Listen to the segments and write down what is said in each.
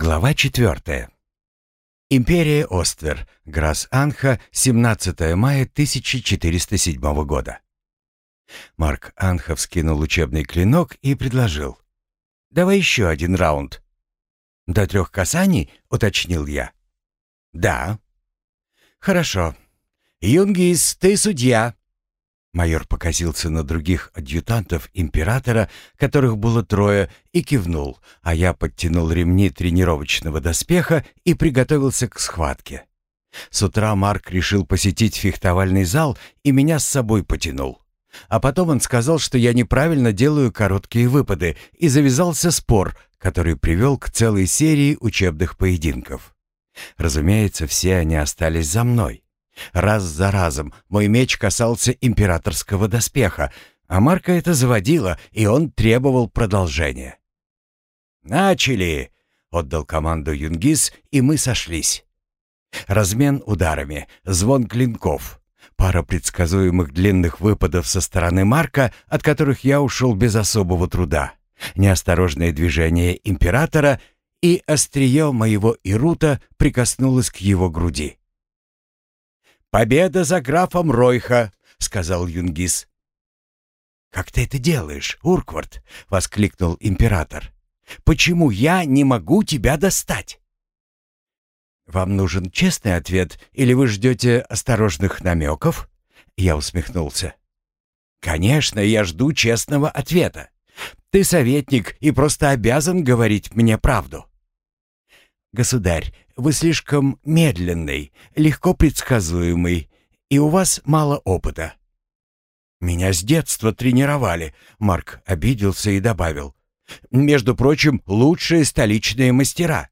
Глава четвертая. Империя Оствер, Грас-Анха, 17 мая 1407 года. Марк Анха вскинул учебный клинок и предложил. «Давай еще один раунд». «До трех касаний?» — уточнил я. «Да». «Хорошо. Юнгис, ты судья». Майор покосился на других адъютантов императора, которых было трое, и кивнул, а я подтянул ремни тренировочного доспеха и приготовился к схватке. С утра Марк решил посетить фехтовальный зал и меня с собой потянул. А потом он сказал, что я неправильно делаю короткие выпады, и завязался спор, который привел к целой серии учебных поединков. Разумеется, все они остались за мной. Раз за разом мой меч касался императорского доспеха, а Марка это заводило, и он требовал продолжения. «Начали!» — отдал команду Юнгис, и мы сошлись. Размен ударами, звон клинков, пара предсказуемых длинных выпадов со стороны Марка, от которых я ушел без особого труда, неосторожное движение императора — и острие моего ирута прикоснулось к его груди. «Победа за графом Ройха!» — сказал Юнгис. «Как ты это делаешь, Урквард?» — воскликнул император. «Почему я не могу тебя достать?» «Вам нужен честный ответ, или вы ждете осторожных намеков?» Я усмехнулся. «Конечно, я жду честного ответа. Ты советник и просто обязан говорить мне правду». «Государь, вы слишком медленный, легко предсказуемый, и у вас мало опыта». «Меня с детства тренировали», — Марк обиделся и добавил. «Между прочим, лучшие столичные мастера».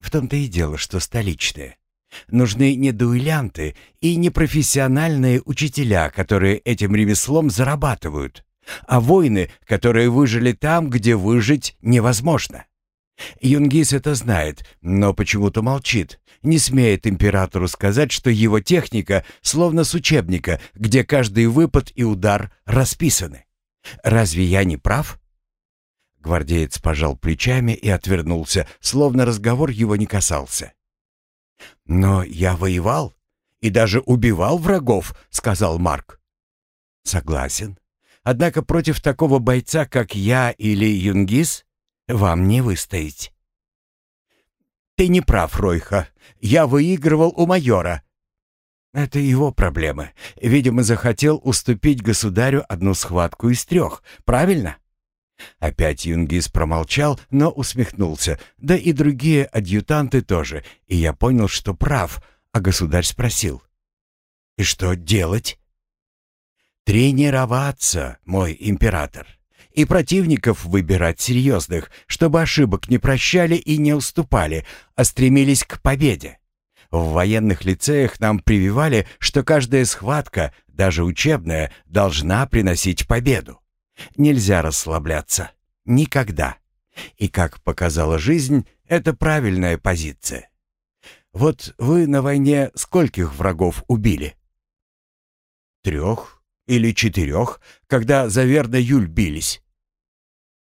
В том-то и дело, что столичные. Нужны не дуэлянты и не профессиональные учителя, которые этим ремеслом зарабатывают, а воины, которые выжили там, где выжить невозможно. Юнгис это знает, но почему-то молчит, не смеет императору сказать, что его техника словно с учебника, где каждый выпад и удар расписаны. Разве я не прав? Гвардеец пожал плечами и отвернулся, словно разговор его не касался. «Но я воевал и даже убивал врагов», — сказал Марк. «Согласен. Однако против такого бойца, как я или Юнгис, вам не выстоять. Ты не прав, Ройха. Я выигрывал у майора. Это его проблемы. Видимо, захотел уступить государю одну схватку из трех, правильно? Опять Юнгис промолчал, но усмехнулся, да и другие адъютанты тоже, и я понял, что прав, а государь спросил. «И что делать?» «Тренироваться, мой император и противников выбирать серьезных, чтобы ошибок не прощали и не уступали, а стремились к победе. В военных лицеях нам прививали, что каждая схватка, даже учебная, должна приносить победу. Нельзя расслабляться. Никогда. И, как показала жизнь, это правильная позиция. Вот вы на войне скольких врагов убили? Трех или четырех, когда за верно Юль бились.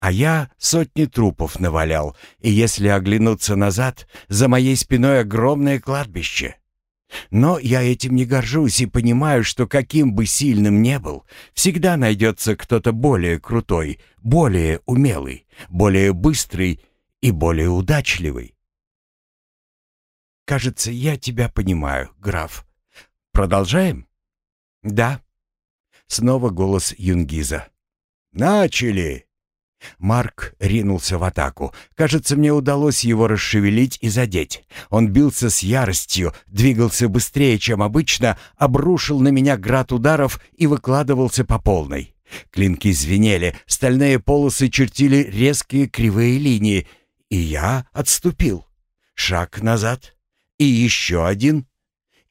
А я сотни трупов навалял, и если оглянуться назад, за моей спиной огромное кладбище. Но я этим не горжусь и понимаю, что каким бы сильным ни был, всегда найдется кто-то более крутой, более умелый, более быстрый и более удачливый. Кажется, я тебя понимаю, граф. Продолжаем? Да. Снова голос Юнгиза. Начали! Марк ринулся в атаку. Кажется, мне удалось его расшевелить и задеть. Он бился с яростью, двигался быстрее, чем обычно, обрушил на меня град ударов и выкладывался по полной. Клинки звенели, стальные полосы чертили резкие кривые линии, и я отступил. Шаг назад и еще один.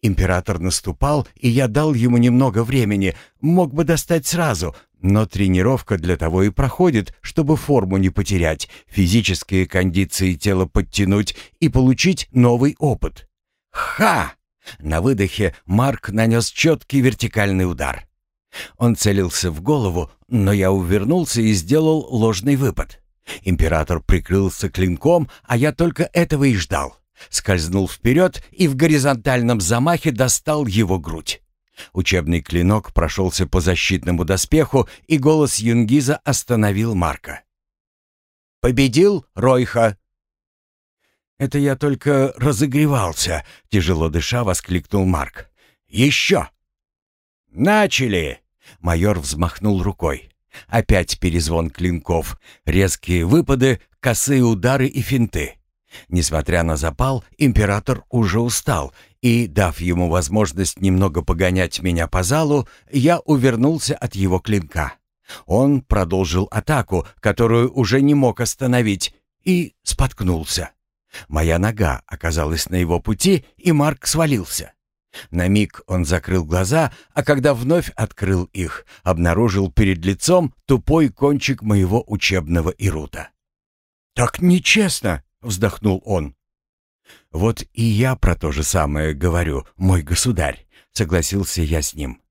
Император наступал, и я дал ему немного времени, мог бы достать сразу, но тренировка для того и проходит, чтобы форму не потерять, физические кондиции тела подтянуть и получить новый опыт. Ха! На выдохе Марк нанес четкий вертикальный удар. Он целился в голову, но я увернулся и сделал ложный выпад. Император прикрылся клинком, а я только этого и ждал. Скользнул вперед и в горизонтальном замахе достал его грудь. Учебный клинок прошелся по защитному доспеху, и голос Юнгиза остановил Марка. «Победил Ройха!» «Это я только разогревался», — тяжело дыша воскликнул Марк. «Еще!» «Начали!» — майор взмахнул рукой. Опять перезвон клинков, резкие выпады, косые удары и финты. Несмотря на запал, император уже устал, и, дав ему возможность немного погонять меня по залу, я увернулся от его клинка. Он продолжил атаку, которую уже не мог остановить, и споткнулся. Моя нога оказалась на его пути, и Марк свалился. На миг он закрыл глаза, а когда вновь открыл их, обнаружил перед лицом тупой кончик моего учебного ирута. «Так нечестно!» — вздохнул он. «Вот и я про то же самое говорю, мой государь», — согласился я с ним.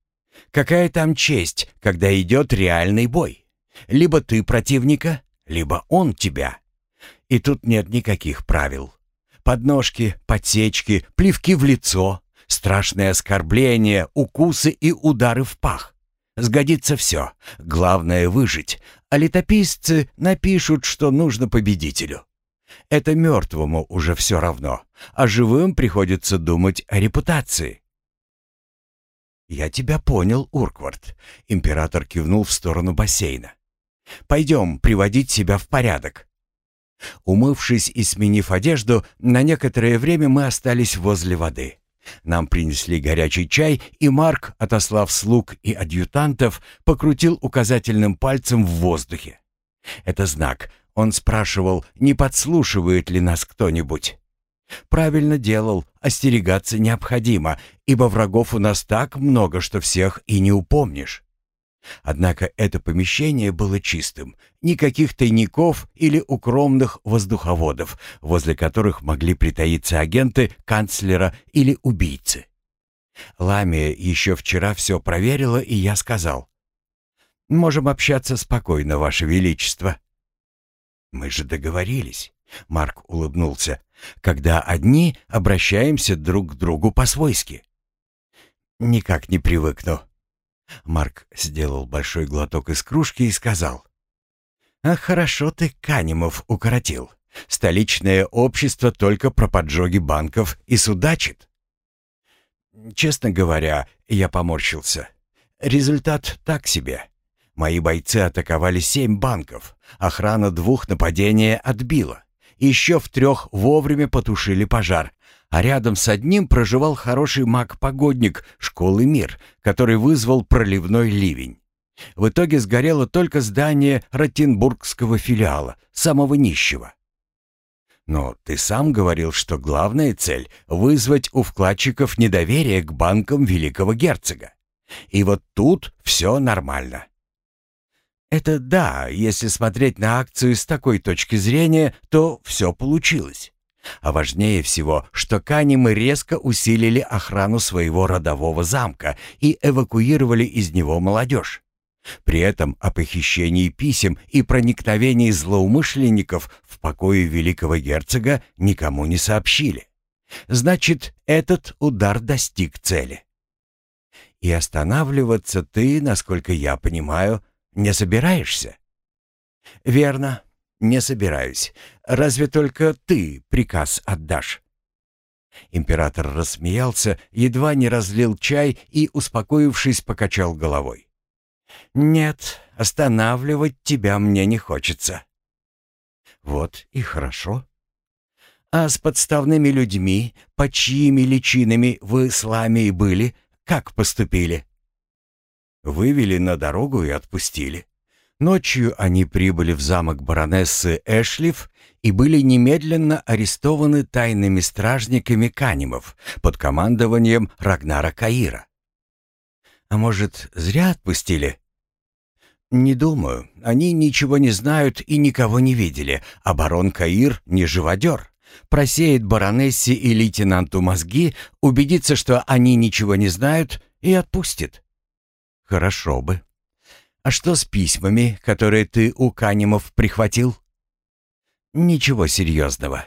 «Какая там честь, когда идет реальный бой? Либо ты противника, либо он тебя. И тут нет никаких правил. Подножки, подсечки, плевки в лицо, страшные оскорбления, укусы и удары в пах. Сгодится все. Главное — выжить. А летописцы напишут, что нужно победителю. Это мертвому уже все равно, а живым приходится думать о репутации. «Я тебя понял, Урквард», — император кивнул в сторону бассейна. «Пойдем приводить себя в порядок». Умывшись и сменив одежду, на некоторое время мы остались возле воды. Нам принесли горячий чай, и Марк, отослав слуг и адъютантов, покрутил указательным пальцем в воздухе. Это знак. Он спрашивал, не подслушивает ли нас кто-нибудь. Правильно делал, остерегаться необходимо, ибо врагов у нас так много, что всех и не упомнишь. Однако это помещение было чистым, никаких тайников или укромных воздуховодов, возле которых могли притаиться агенты канцлера или убийцы. Ламия еще вчера все проверила, и я сказал. «Можем общаться спокойно, Ваше Величество». «Мы же договорились», — Марк улыбнулся, «когда одни обращаемся друг к другу по-свойски». «Никак не привыкну», Марк сделал большой глоток из кружки и сказал. «А хорошо ты Канемов укоротил. Столичное общество только про поджоги банков и судачит». Честно говоря, я поморщился. Результат так себе. Мои бойцы атаковали семь банков. Охрана двух нападения отбила. Еще в трех вовремя потушили пожар, а рядом с одним проживал хороший маг-погодник школы «Мир», который вызвал проливной ливень. В итоге сгорело только здание Ротенбургского филиала, самого нищего. Но ты сам говорил, что главная цель — вызвать у вкладчиков недоверие к банкам великого герцога. И вот тут все нормально. Это да, если смотреть на акцию с такой точки зрения, то все получилось. А важнее всего, что Канимы резко усилили охрану своего родового замка и эвакуировали из него молодежь. При этом о похищении писем и проникновении злоумышленников в покое великого герцога никому не сообщили. Значит, этот удар достиг цели. И останавливаться ты, насколько я понимаю, не собираешься? Верно, «Не собираюсь. Разве только ты приказ отдашь?» Император рассмеялся, едва не разлил чай и, успокоившись, покачал головой. «Нет, останавливать тебя мне не хочется». «Вот и хорошо. А с подставными людьми, под чьими личинами вы с Ламией были, как поступили?» «Вывели на дорогу и отпустили. Ночью они прибыли в замок баронессы Эшлиф и были немедленно арестованы тайными стражниками Канимов под командованием Рагнара Каира. А может, зря отпустили? Не думаю. Они ничего не знают и никого не видели, а барон Каир не живодер. Просеет баронессе и лейтенанту мозги, убедится, что они ничего не знают, и отпустит. Хорошо бы. А что с письмами, которые ты у Канемов прихватил? Ничего серьезного.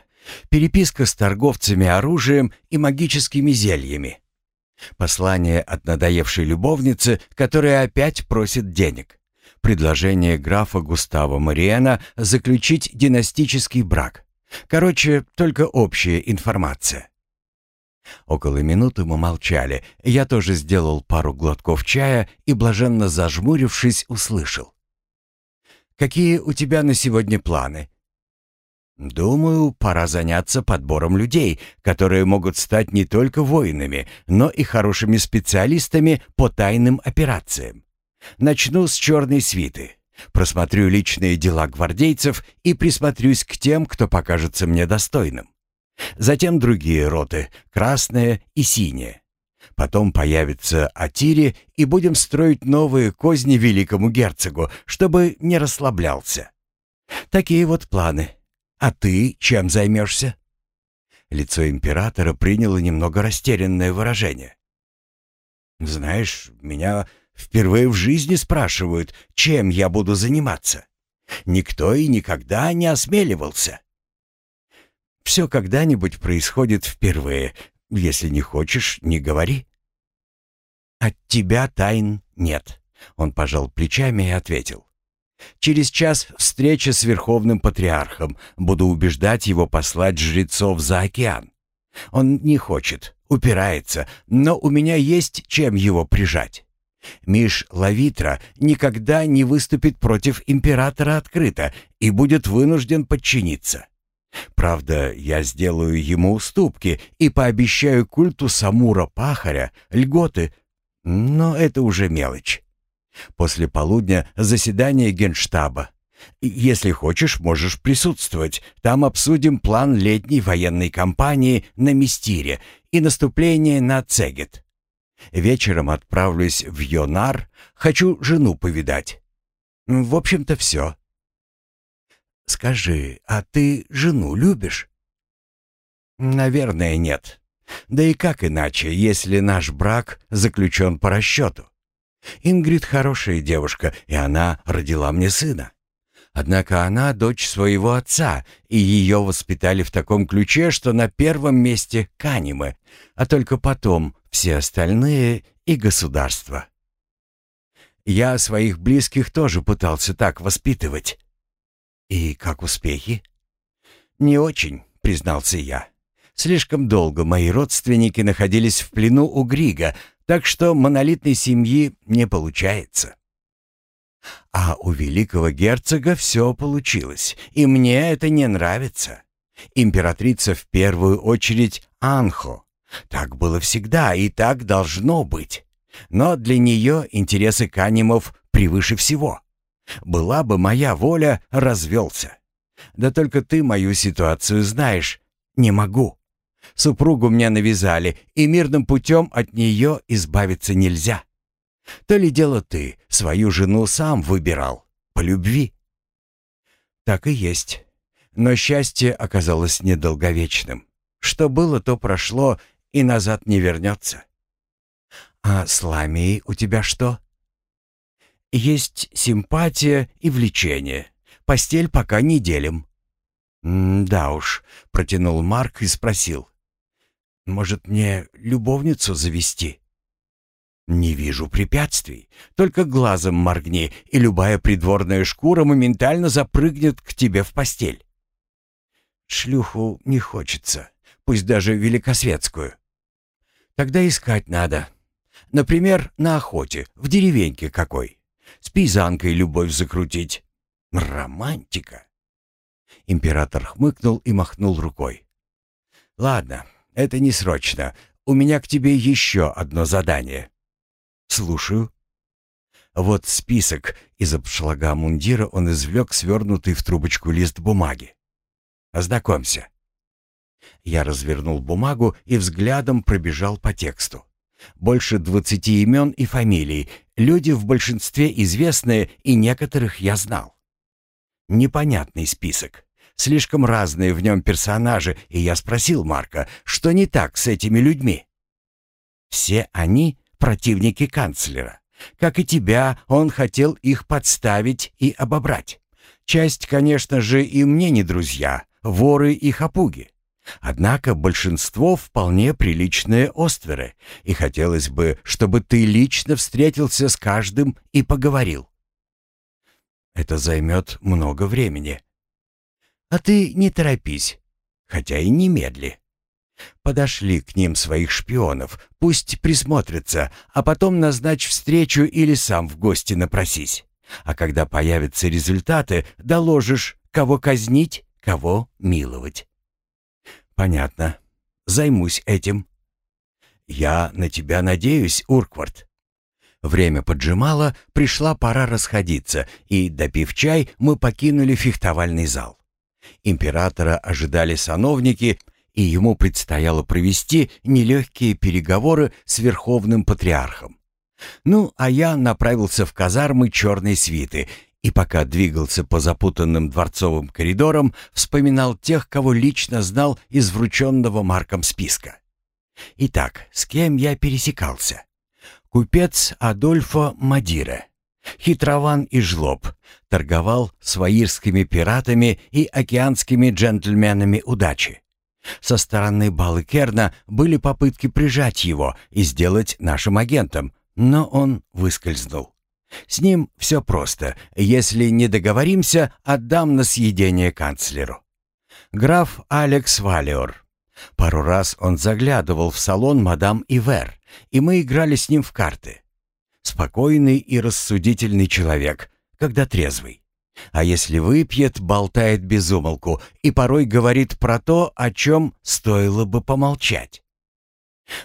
Переписка с торговцами оружием и магическими зельями. Послание от надоевшей любовницы, которая опять просит денег. Предложение графа Густава Мариена заключить династический брак. Короче, только общая информация. Около минуты мы молчали. Я тоже сделал пару глотков чая и, блаженно зажмурившись, услышал. «Какие у тебя на сегодня планы?» «Думаю, пора заняться подбором людей, которые могут стать не только воинами, но и хорошими специалистами по тайным операциям. Начну с черной свиты. Просмотрю личные дела гвардейцев и присмотрюсь к тем, кто покажется мне достойным. Затем другие роты, красные и синие. Потом появится Атири, и будем строить новые козни великому герцогу, чтобы не расслаблялся. Такие вот планы. А ты чем займешься?» Лицо императора приняло немного растерянное выражение. «Знаешь, меня впервые в жизни спрашивают, чем я буду заниматься. Никто и никогда не осмеливался. Все когда-нибудь происходит впервые. Если не хочешь, не говори. От тебя тайн нет. Он пожал плечами и ответил. Через час встреча с Верховным Патриархом. Буду убеждать его послать жрецов за океан. Он не хочет, упирается, но у меня есть чем его прижать. Миш Лавитра никогда не выступит против императора открыто и будет вынужден подчиниться. Правда, я сделаю ему уступки и пообещаю культу Самура-пахаря льготы, но это уже мелочь. После полудня заседание генштаба. Если хочешь, можешь присутствовать. Там обсудим план летней военной кампании на Мистире и наступление на Цегет. Вечером отправлюсь в Йонар, хочу жену повидать. В общем-то, все. Скажи, а ты жену любишь? Наверное, нет. Да и как иначе, если наш брак заключен по расчету? Ингрид хорошая девушка, и она родила мне сына. Однако она дочь своего отца, и ее воспитали в таком ключе, что на первом месте канимы, а только потом все остальные и государства. Я своих близких тоже пытался так воспитывать. «И как успехи?» «Не очень», — признался я. «Слишком долго мои родственники находились в плену у Грига, так что монолитной семьи не получается». А у великого герцога все получилось, и мне это не нравится. Императрица в первую очередь Анхо. Так было всегда, и так должно быть. Но для нее интересы Канимов превыше всего. Была бы моя воля, развелся. Да только ты мою ситуацию знаешь. Не могу. Супругу мне навязали, и мирным путем от нее избавиться нельзя. То ли дело ты свою жену сам выбирал, по любви. Так и есть. Но счастье оказалось недолговечным. Что было, то прошло, и назад не вернется. А с Ламией у тебя что? Есть симпатия и влечение. Постель пока не делим». «Да уж», — протянул Марк и спросил. «Может, мне любовницу завести?» «Не вижу препятствий. Только глазом моргни, и любая придворная шкура моментально запрыгнет к тебе в постель». «Шлюху не хочется, пусть даже великосветскую. Тогда искать надо. Например, на охоте, в деревеньке какой с пейзанкой любовь закрутить. Романтика. Император хмыкнул и махнул рукой. Ладно, это не срочно. У меня к тебе еще одно задание. Слушаю. Вот список. Из обшлага мундира он извлек свернутый в трубочку лист бумаги. Ознакомься. Я развернул бумагу и взглядом пробежал по тексту. Больше двадцати имен и фамилий, люди в большинстве известные, и некоторых я знал. Непонятный список. Слишком разные в нем персонажи, и я спросил Марка, что не так с этими людьми. Все они противники канцлера. Как и тебя, он хотел их подставить и обобрать. Часть, конечно же, и мне не друзья, воры и хапуги. Однако большинство вполне приличные остверы, и хотелось бы, чтобы ты лично встретился с каждым и поговорил. Это займет много времени. А ты не торопись, хотя и не медли. Подошли к ним своих шпионов, пусть присмотрятся, а потом назначь встречу или сам в гости напросись. А когда появятся результаты, доложишь, кого казнить, кого миловать. «Понятно. Займусь этим». «Я на тебя надеюсь, Урквард». Время поджимало, пришла пора расходиться, и, допив чай, мы покинули фехтовальный зал. Императора ожидали сановники, и ему предстояло провести нелегкие переговоры с Верховным Патриархом. Ну, а я направился в казармы черной свиты и пока двигался по запутанным дворцовым коридорам, вспоминал тех, кого лично знал из врученного Марком списка. Итак, с кем я пересекался? Купец Адольфо Мадире. Хитрован и жлоб. Торговал с ваирскими пиратами и океанскими джентльменами удачи. Со стороны Балыкерна были попытки прижать его и сделать нашим агентом, но он выскользнул. С ним все просто. Если не договоримся, отдам на съедение канцлеру. Граф Алекс Валиор. Пару раз он заглядывал в салон мадам Ивер, и мы играли с ним в карты. Спокойный и рассудительный человек, когда трезвый. А если выпьет, болтает без умолку и порой говорит про то, о чем стоило бы помолчать.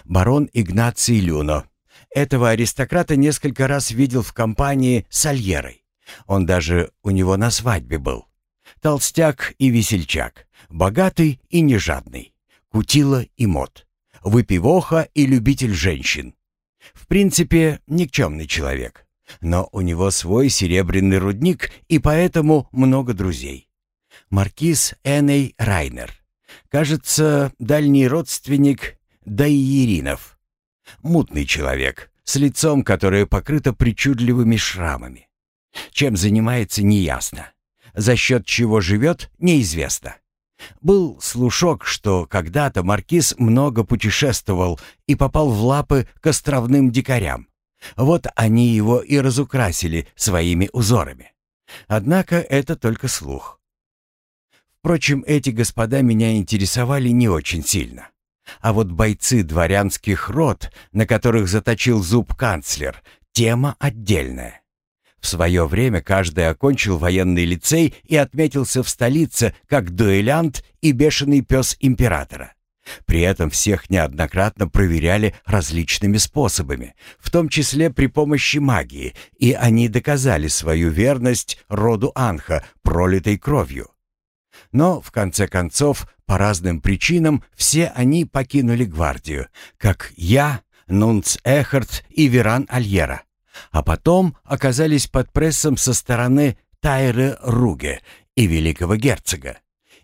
Барон Игнаций Люно, этого аристократа несколько раз видел в компании с Альерой. Он даже у него на свадьбе был. Толстяк и весельчак, богатый и нежадный, кутила и мод, выпивоха и любитель женщин. В принципе, никчемный человек. Но у него свой серебряный рудник и поэтому много друзей. Маркиз Эней Райнер. Кажется, дальний родственник Дайеринов. Мутный человек, с лицом, которое покрыто причудливыми шрамами. Чем занимается, неясно. За счет чего живет, неизвестно. Был слушок, что когда-то маркиз много путешествовал и попал в лапы к островным дикарям. Вот они его и разукрасили своими узорами. Однако это только слух. Впрочем, эти господа меня интересовали не очень сильно. А вот бойцы дворянских род, на которых заточил зуб канцлер, тема отдельная. В свое время каждый окончил военный лицей и отметился в столице как дуэлянт и бешеный пес императора. При этом всех неоднократно проверяли различными способами, в том числе при помощи магии, и они доказали свою верность роду Анха, пролитой кровью. Но, в конце концов, по разным причинам все они покинули гвардию, как я, Нунц Эхард и Веран Альера, а потом оказались под прессом со стороны Тайры Руге и великого герцога.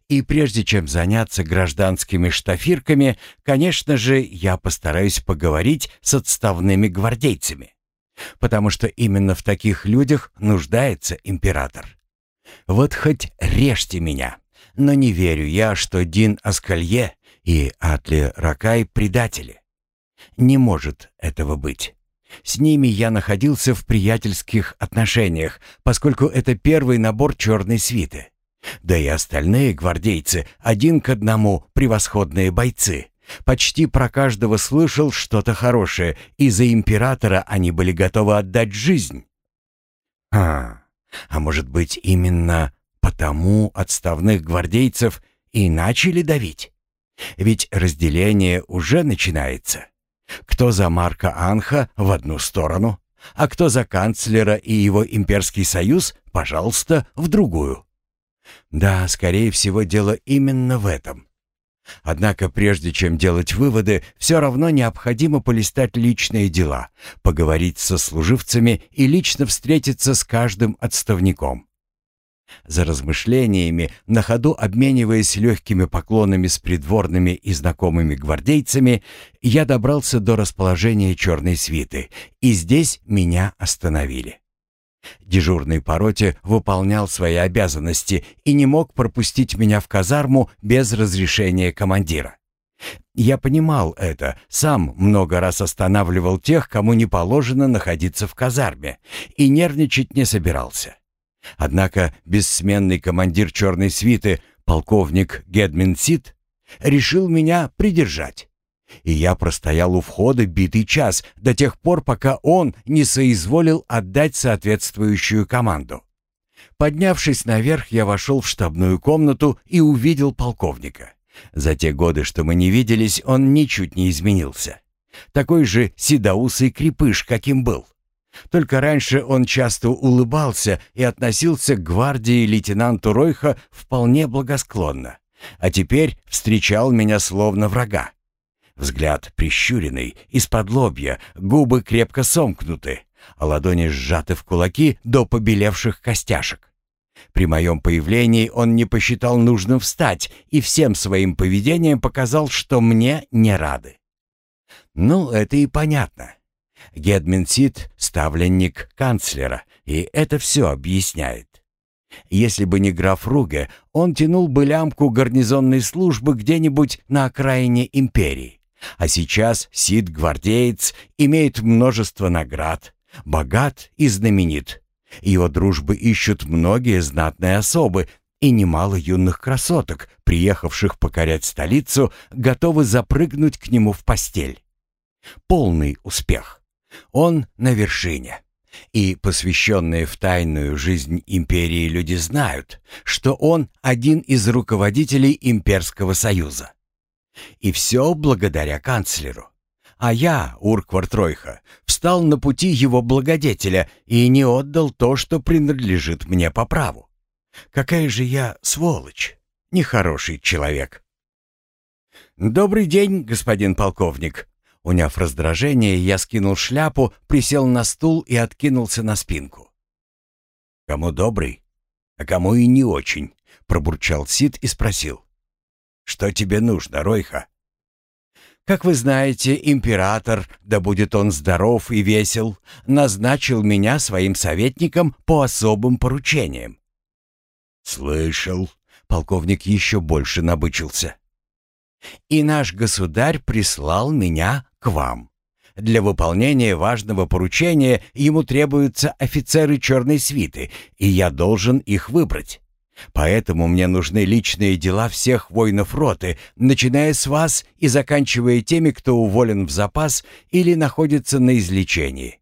И прежде чем заняться гражданскими штафирками, конечно же, я постараюсь поговорить с отставными гвардейцами. Потому что именно в таких людях нуждается император. Вот хоть режьте меня, но не верю я, что Дин Аскалье и Атли Ракай предатели. Не может этого быть. С ними я находился в приятельских отношениях, поскольку это первый набор черной свиты. Да и остальные гвардейцы один к одному превосходные бойцы. Почти про каждого слышал что-то хорошее, и за императора они были готовы отдать жизнь. А, а может быть именно Потому отставных гвардейцев и начали давить. Ведь разделение уже начинается. Кто за Марка Анха в одну сторону, а кто за канцлера и его имперский союз, пожалуйста, в другую. Да, скорее всего, дело именно в этом. Однако прежде чем делать выводы, все равно необходимо полистать личные дела, поговорить со служивцами и лично встретиться с каждым отставником. За размышлениями, на ходу обмениваясь легкими поклонами с придворными и знакомыми гвардейцами, я добрался до расположения черной свиты, и здесь меня остановили. Дежурный по роте выполнял свои обязанности и не мог пропустить меня в казарму без разрешения командира. Я понимал это, сам много раз останавливал тех, кому не положено находиться в казарме, и нервничать не собирался. Однако бессменный командир черной свиты, полковник Гедмин Сид, решил меня придержать. И я простоял у входа битый час до тех пор, пока он не соизволил отдать соответствующую команду. Поднявшись наверх, я вошел в штабную комнату и увидел полковника. За те годы, что мы не виделись, он ничуть не изменился. Такой же седоусый крепыш, каким был. Только раньше он часто улыбался и относился к гвардии лейтенанту Ройха вполне благосклонно, а теперь встречал меня словно врага. Взгляд прищуренный, из-под лобья, губы крепко сомкнуты, а ладони сжаты в кулаки до побелевших костяшек. При моем появлении он не посчитал нужным встать и всем своим поведением показал, что мне не рады. Ну, это и понятно. Гедмин Сид — ставленник канцлера, и это все объясняет. Если бы не граф Руге, он тянул бы лямку гарнизонной службы где-нибудь на окраине империи. А сейчас Сид-гвардеец имеет множество наград, богат и знаменит. Его дружбы ищут многие знатные особы, и немало юных красоток, приехавших покорять столицу, готовы запрыгнуть к нему в постель. Полный успех. Он на вершине. И посвященные в тайную жизнь империи люди знают, что он один из руководителей имперского союза. И все благодаря канцлеру. А я, Урквард Ройха, встал на пути его благодетеля и не отдал то, что принадлежит мне по праву. Какая же я сволочь, нехороший человек. «Добрый день, господин полковник». Уняв раздражение, я скинул шляпу, присел на стул и откинулся на спинку. «Кому добрый, а кому и не очень», — пробурчал Сид и спросил. «Что тебе нужно, Ройха?» Как вы знаете, император, да будет он здоров и весел, назначил меня своим советником по особым поручениям. Слышал, полковник еще больше набычился. И наш государь прислал меня к вам. Для выполнения важного поручения ему требуются офицеры черной свиты, и я должен их выбрать. Поэтому мне нужны личные дела всех воинов роты, начиная с вас и заканчивая теми, кто уволен в запас или находится на излечении».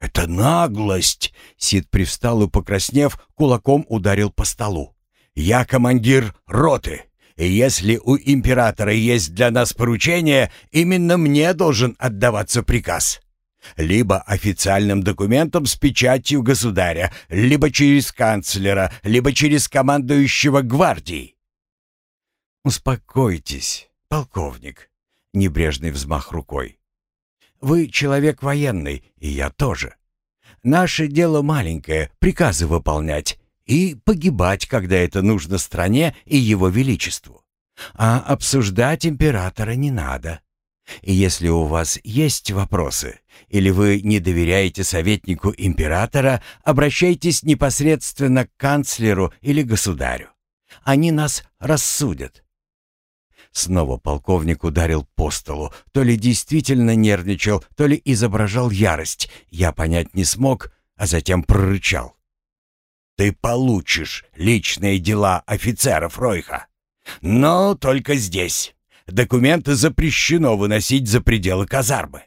«Это наглость!» — Сид привстал и, покраснев, кулаком ударил по столу. «Я командир роты, если у императора есть для нас поручение, именно мне должен отдаваться приказ либо официальным документом с печатью государя, либо через канцлера, либо через командующего гвардией. «Успокойтесь, полковник», — небрежный взмах рукой. «Вы человек военный, и я тоже. Наше дело маленькое — приказы выполнять и погибать, когда это нужно стране и его величеству. А обсуждать императора не надо. И если у вас есть вопросы, или вы не доверяете советнику императора, обращайтесь непосредственно к канцлеру или государю. Они нас рассудят. Снова полковник ударил по столу, то ли действительно нервничал, то ли изображал ярость. Я понять не смог, а затем прорычал. «Ты получишь личные дела офицеров Ройха, но только здесь. Документы запрещено выносить за пределы казармы.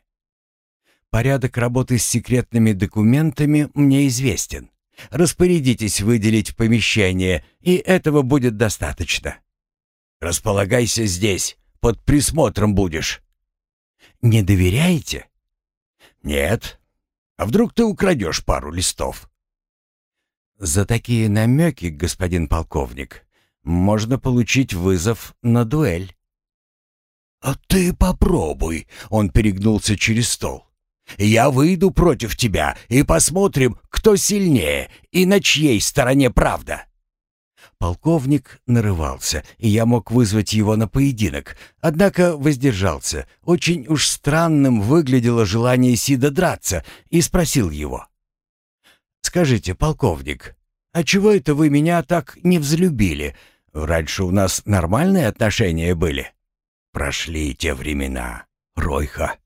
Порядок работы с секретными документами мне известен. Распорядитесь выделить помещение, и этого будет достаточно. Располагайся здесь, под присмотром будешь. Не доверяете? Нет. А вдруг ты украдешь пару листов? За такие намеки, господин полковник, можно получить вызов на дуэль. «А ты попробуй», — он перегнулся через стол. «Я выйду против тебя, и посмотрим, кто сильнее и на чьей стороне правда». Полковник нарывался, и я мог вызвать его на поединок, однако воздержался. Очень уж странным выглядело желание Сида драться, и спросил его. «Скажите, полковник, а чего это вы меня так не взлюбили? Раньше у нас нормальные отношения были». «Прошли те времена, Ройха.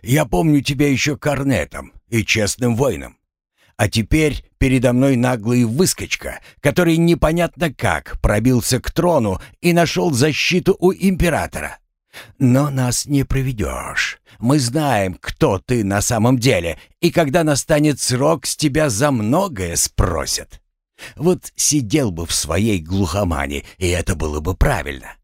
Я помню тебя еще корнетом и честным воином. А теперь передо мной наглый выскочка, который непонятно как пробился к трону и нашел защиту у императора. Но нас не проведешь. Мы знаем, кто ты на самом деле, и когда настанет срок, с тебя за многое спросят. Вот сидел бы в своей глухомане, и это было бы правильно.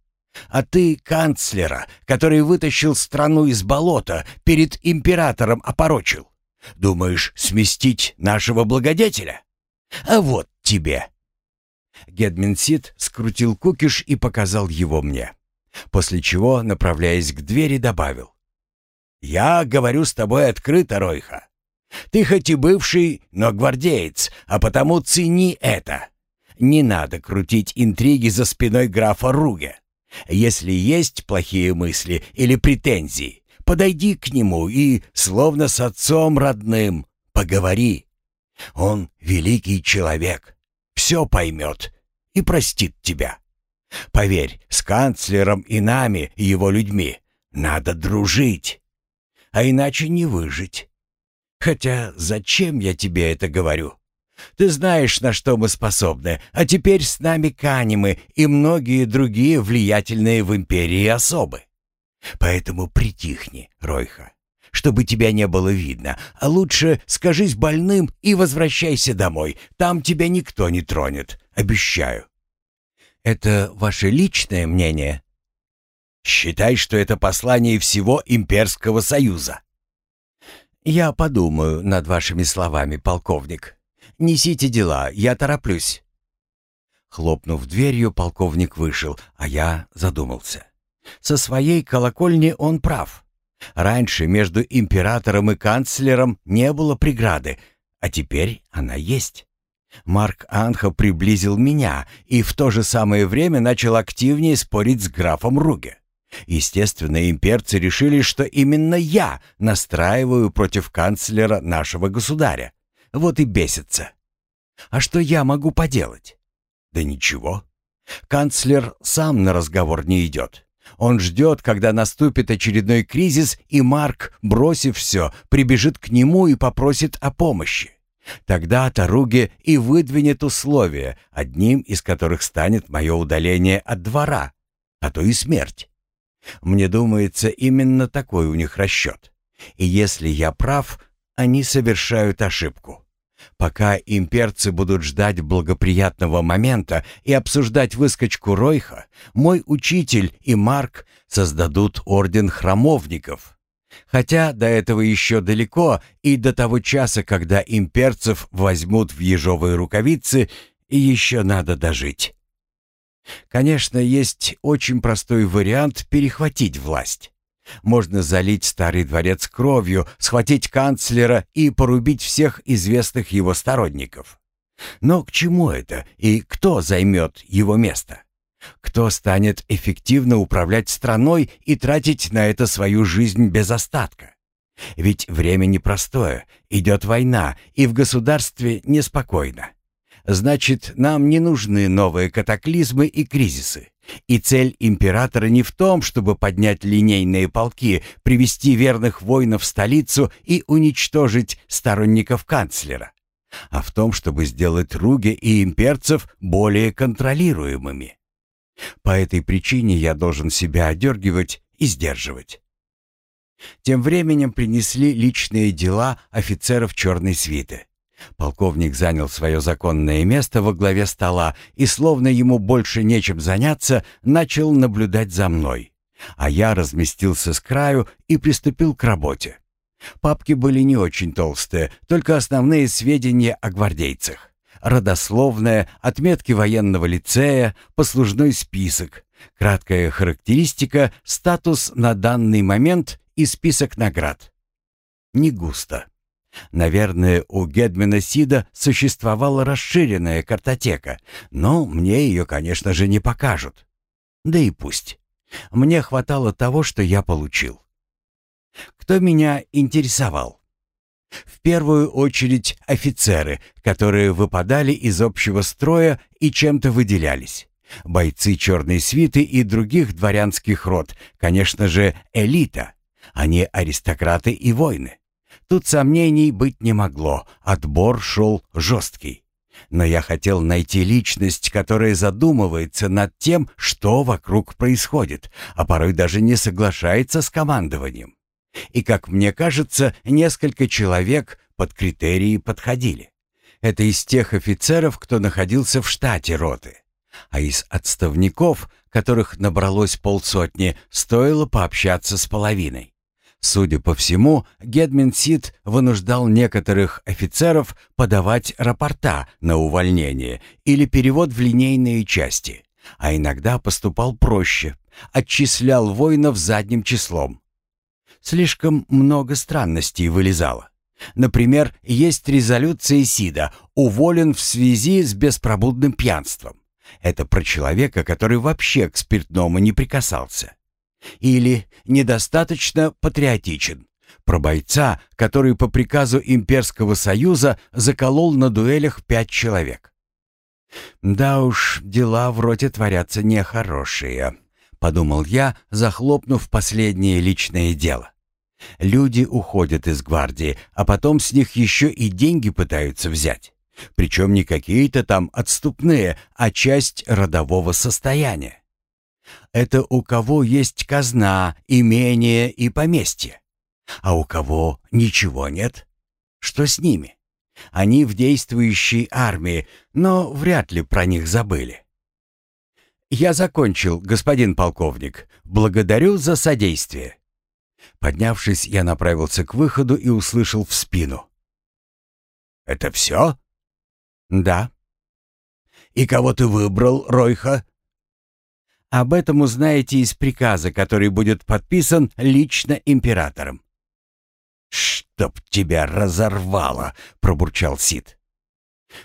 А ты канцлера, который вытащил страну из болота, перед императором опорочил. Думаешь, сместить нашего благодетеля? А вот тебе!» Гедминсит скрутил кукиш и показал его мне. После чего, направляясь к двери, добавил. «Я говорю с тобой открыто, Ройха. Ты хоть и бывший, но гвардеец, а потому цени это. Не надо крутить интриги за спиной графа Руге. Если есть плохие мысли или претензии, Подойди к нему и, словно с отцом родным, поговори. Он великий человек, все поймет и простит тебя. Поверь, с канцлером и нами, его людьми, надо дружить, а иначе не выжить. Хотя зачем я тебе это говорю? Ты знаешь, на что мы способны, а теперь с нами Канимы и многие другие влиятельные в империи особы. Поэтому притихни, Ройха, чтобы тебя не было видно, а лучше скажись больным и возвращайся домой. Там тебя никто не тронет, обещаю. Это ваше личное мнение? Считай, что это послание всего имперского союза. Я подумаю над вашими словами, полковник. Несите дела, я тороплюсь. Хлопнув дверью, полковник вышел, а я задумался. Со своей колокольни он прав. Раньше между императором и канцлером не было преграды, а теперь она есть. Марк Анха приблизил меня и в то же самое время начал активнее спорить с графом Руге. Естественно, имперцы решили, что именно я настраиваю против канцлера нашего государя. Вот и бесится. А что я могу поделать? Да ничего. Канцлер сам на разговор не идет. Он ждет, когда наступит очередной кризис, и Марк, бросив все, прибежит к нему и попросит о помощи. Тогда Таруге и выдвинет условия, одним из которых станет мое удаление от двора, а то и смерть. Мне думается, именно такой у них расчет. И если я прав, они совершают ошибку. Пока имперцы будут ждать благоприятного момента и обсуждать выскочку Ройха, мой учитель и Марк создадут орден храмовников. Хотя до этого еще далеко, и до того часа, когда имперцев возьмут в ежовые рукавицы, еще надо дожить. Конечно, есть очень простой вариант перехватить власть. Можно залить старый дворец кровью, схватить канцлера и порубить всех известных его сторонников. Но к чему это и кто займет его место? Кто станет эффективно управлять страной и тратить на это свою жизнь без остатка? Ведь время непростое, идет война, и в государстве неспокойно. Значит, нам не нужны новые катаклизмы и кризисы. И цель императора не в том, чтобы поднять линейные полки, привести верных воинов в столицу и уничтожить сторонников канцлера, а в том, чтобы сделать Руге и имперцев более контролируемыми. По этой причине я должен себя одергивать и сдерживать. Тем временем принесли личные дела офицеров черной свиты. Полковник занял свое законное место во главе стола и, словно ему больше нечем заняться, начал наблюдать за мной. А я разместился с краю и приступил к работе. Папки были не очень толстые, только основные сведения о гвардейцах. Родословная, отметки военного лицея, послужной список, краткая характеристика, статус на данный момент и список наград. Не густо. Наверное, у Гедмина Сида существовала расширенная картотека, но мне ее, конечно же, не покажут. Да и пусть. Мне хватало того, что я получил. Кто меня интересовал? В первую очередь офицеры, которые выпадали из общего строя и чем-то выделялись. Бойцы черной свиты и других дворянских род, конечно же, элита. Они аристократы и воины. Тут сомнений быть не могло, отбор шел жесткий. Но я хотел найти личность, которая задумывается над тем, что вокруг происходит, а порой даже не соглашается с командованием. И, как мне кажется, несколько человек под критерии подходили. Это из тех офицеров, кто находился в штате роты. А из отставников, которых набралось полсотни, стоило пообщаться с половиной. Судя по всему, Гедмин Сид вынуждал некоторых офицеров подавать рапорта на увольнение или перевод в линейные части, а иногда поступал проще, отчислял воинов задним числом. Слишком много странностей вылезало. Например, есть резолюция Сида «Уволен в связи с беспробудным пьянством». Это про человека, который вообще к спиртному не прикасался. Или недостаточно патриотичен. Про бойца, который по приказу Имперского Союза заколол на дуэлях пять человек. «Да уж, дела в роте творятся нехорошие», — подумал я, захлопнув последнее личное дело. «Люди уходят из гвардии, а потом с них еще и деньги пытаются взять. Причем не какие-то там отступные, а часть родового состояния. Это у кого есть казна, имение и поместье. А у кого ничего нет? Что с ними? Они в действующей армии, но вряд ли про них забыли. «Я закончил, господин полковник. Благодарю за содействие». Поднявшись, я направился к выходу и услышал в спину. «Это все?» «Да». «И кого ты выбрал, Ройха?» Об этом узнаете из приказа, который будет подписан лично императором. «Чтоб тебя разорвало!» — пробурчал Сид.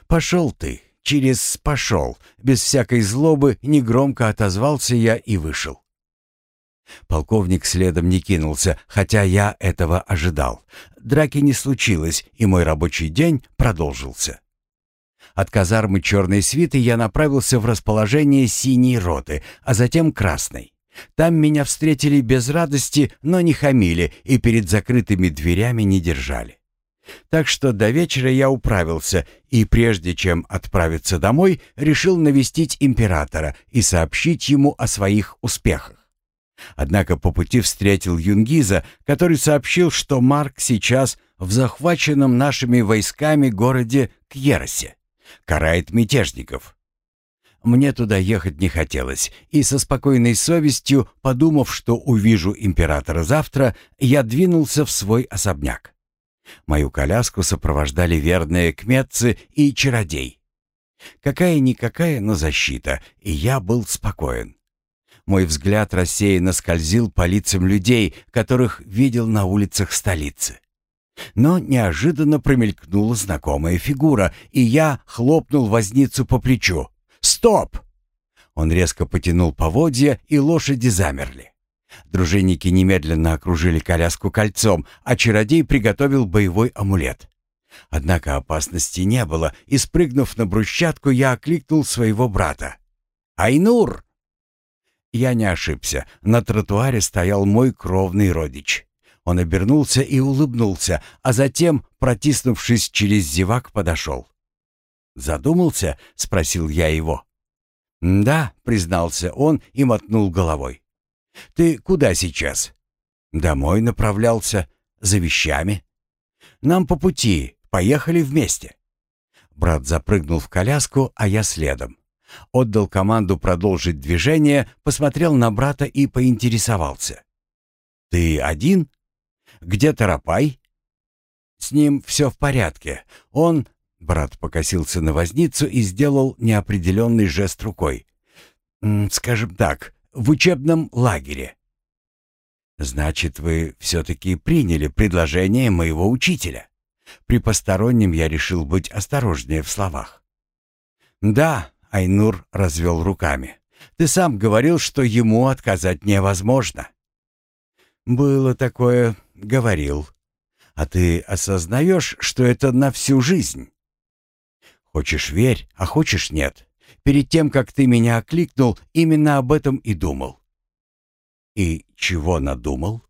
«Пошел ты, через пошел!» Без всякой злобы негромко отозвался я и вышел. Полковник следом не кинулся, хотя я этого ожидал. Драки не случилось, и мой рабочий день продолжился. От казармы черной свиты я направился в расположение синей роты, а затем красной. Там меня встретили без радости, но не хамили и перед закрытыми дверями не держали. Так что до вечера я управился и, прежде чем отправиться домой, решил навестить императора и сообщить ему о своих успехах. Однако по пути встретил Юнгиза, который сообщил, что Марк сейчас в захваченном нашими войсками городе Кьеросе карает мятежников. Мне туда ехать не хотелось, и со спокойной совестью, подумав, что увижу императора завтра, я двинулся в свой особняк. Мою коляску сопровождали верные кметцы и чародей. Какая-никакая, но защита, и я был спокоен. Мой взгляд рассеянно скользил по лицам людей, которых видел на улицах столицы. Но неожиданно промелькнула знакомая фигура, и я хлопнул возницу по плечу. «Стоп!» Он резко потянул поводья, и лошади замерли. Дружинники немедленно окружили коляску кольцом, а чародей приготовил боевой амулет. Однако опасности не было, и, спрыгнув на брусчатку, я окликнул своего брата. «Айнур!» Я не ошибся. На тротуаре стоял мой кровный родич. Он обернулся и улыбнулся, а затем, протиснувшись через зевак, подошел. «Задумался?» — спросил я его. «Да», — признался он и мотнул головой. «Ты куда сейчас?» «Домой направлялся. За вещами». «Нам по пути. Поехали вместе». Брат запрыгнул в коляску, а я следом. Отдал команду продолжить движение, посмотрел на брата и поинтересовался. «Ты один?» Где Тарапай?» «С ним все в порядке. Он...» Брат покосился на возницу и сделал неопределенный жест рукой. «Скажем так, в учебном лагере». «Значит, вы все-таки приняли предложение моего учителя?» При постороннем я решил быть осторожнее в словах. «Да», — Айнур развел руками. «Ты сам говорил, что ему отказать невозможно». «Было такое, говорил. А ты осознаешь, что это на всю жизнь? Хочешь верь, а хочешь нет. Перед тем, как ты меня окликнул, именно об этом и думал. И чего надумал?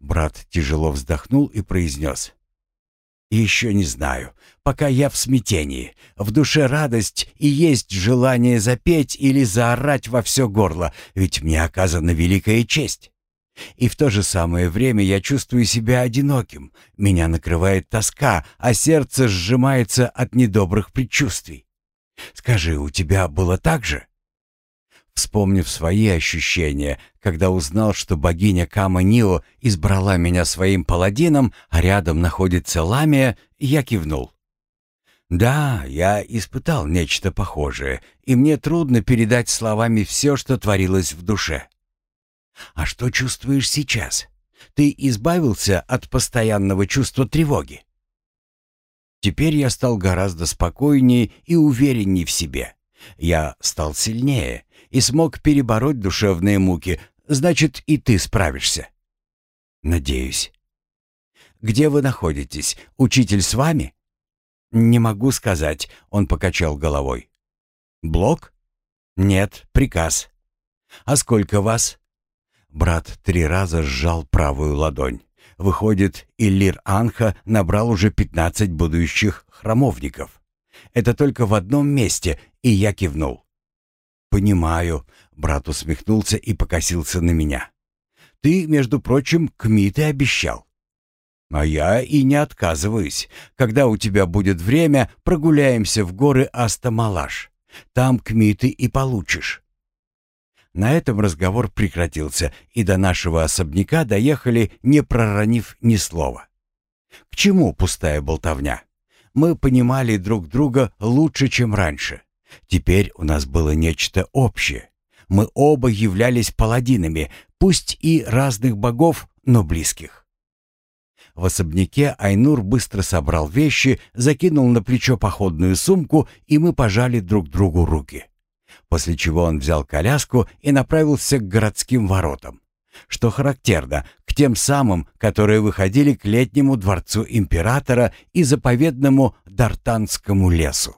Брат тяжело вздохнул и произнес. «Еще не знаю. Пока я в смятении. В душе радость и есть желание запеть или заорать во все горло, ведь мне оказана великая честь. И в то же самое время я чувствую себя одиноким. Меня накрывает тоска, а сердце сжимается от недобрых предчувствий. Скажи, у тебя было так же?» Вспомнив свои ощущения, когда узнал, что богиня Кама Нио избрала меня своим паладином, а рядом находится Ламия, я кивнул. Да, я испытал нечто похожее, и мне трудно передать словами все, что творилось в душе. А что чувствуешь сейчас? Ты избавился от постоянного чувства тревоги? Теперь я стал гораздо спокойнее и увереннее в себе. Я стал сильнее и смог перебороть душевные муки, значит, и ты справишься. Надеюсь. Где вы находитесь? Учитель с вами? Не могу сказать, он покачал головой. Блок? Нет, приказ. А сколько вас? Брат три раза сжал правую ладонь. Выходит, Иллир Анха набрал уже пятнадцать будущих храмовников. Это только в одном месте, и я кивнул. «Понимаю», — брат усмехнулся и покосился на меня. «Ты, между прочим, кмиты обещал». «А я и не отказываюсь. Когда у тебя будет время, прогуляемся в горы Астамалаш. Там кмиты и получишь». На этом разговор прекратился, и до нашего особняка доехали, не проронив ни слова. К чему пустая болтовня? Мы понимали друг друга лучше, чем раньше. Теперь у нас было нечто общее. Мы оба являлись паладинами, пусть и разных богов, но близких. В особняке Айнур быстро собрал вещи, закинул на плечо походную сумку, и мы пожали друг другу руки. После чего он взял коляску и направился к городским воротам. Что характерно, к тем самым, которые выходили к летнему дворцу императора и заповедному Дартанскому лесу.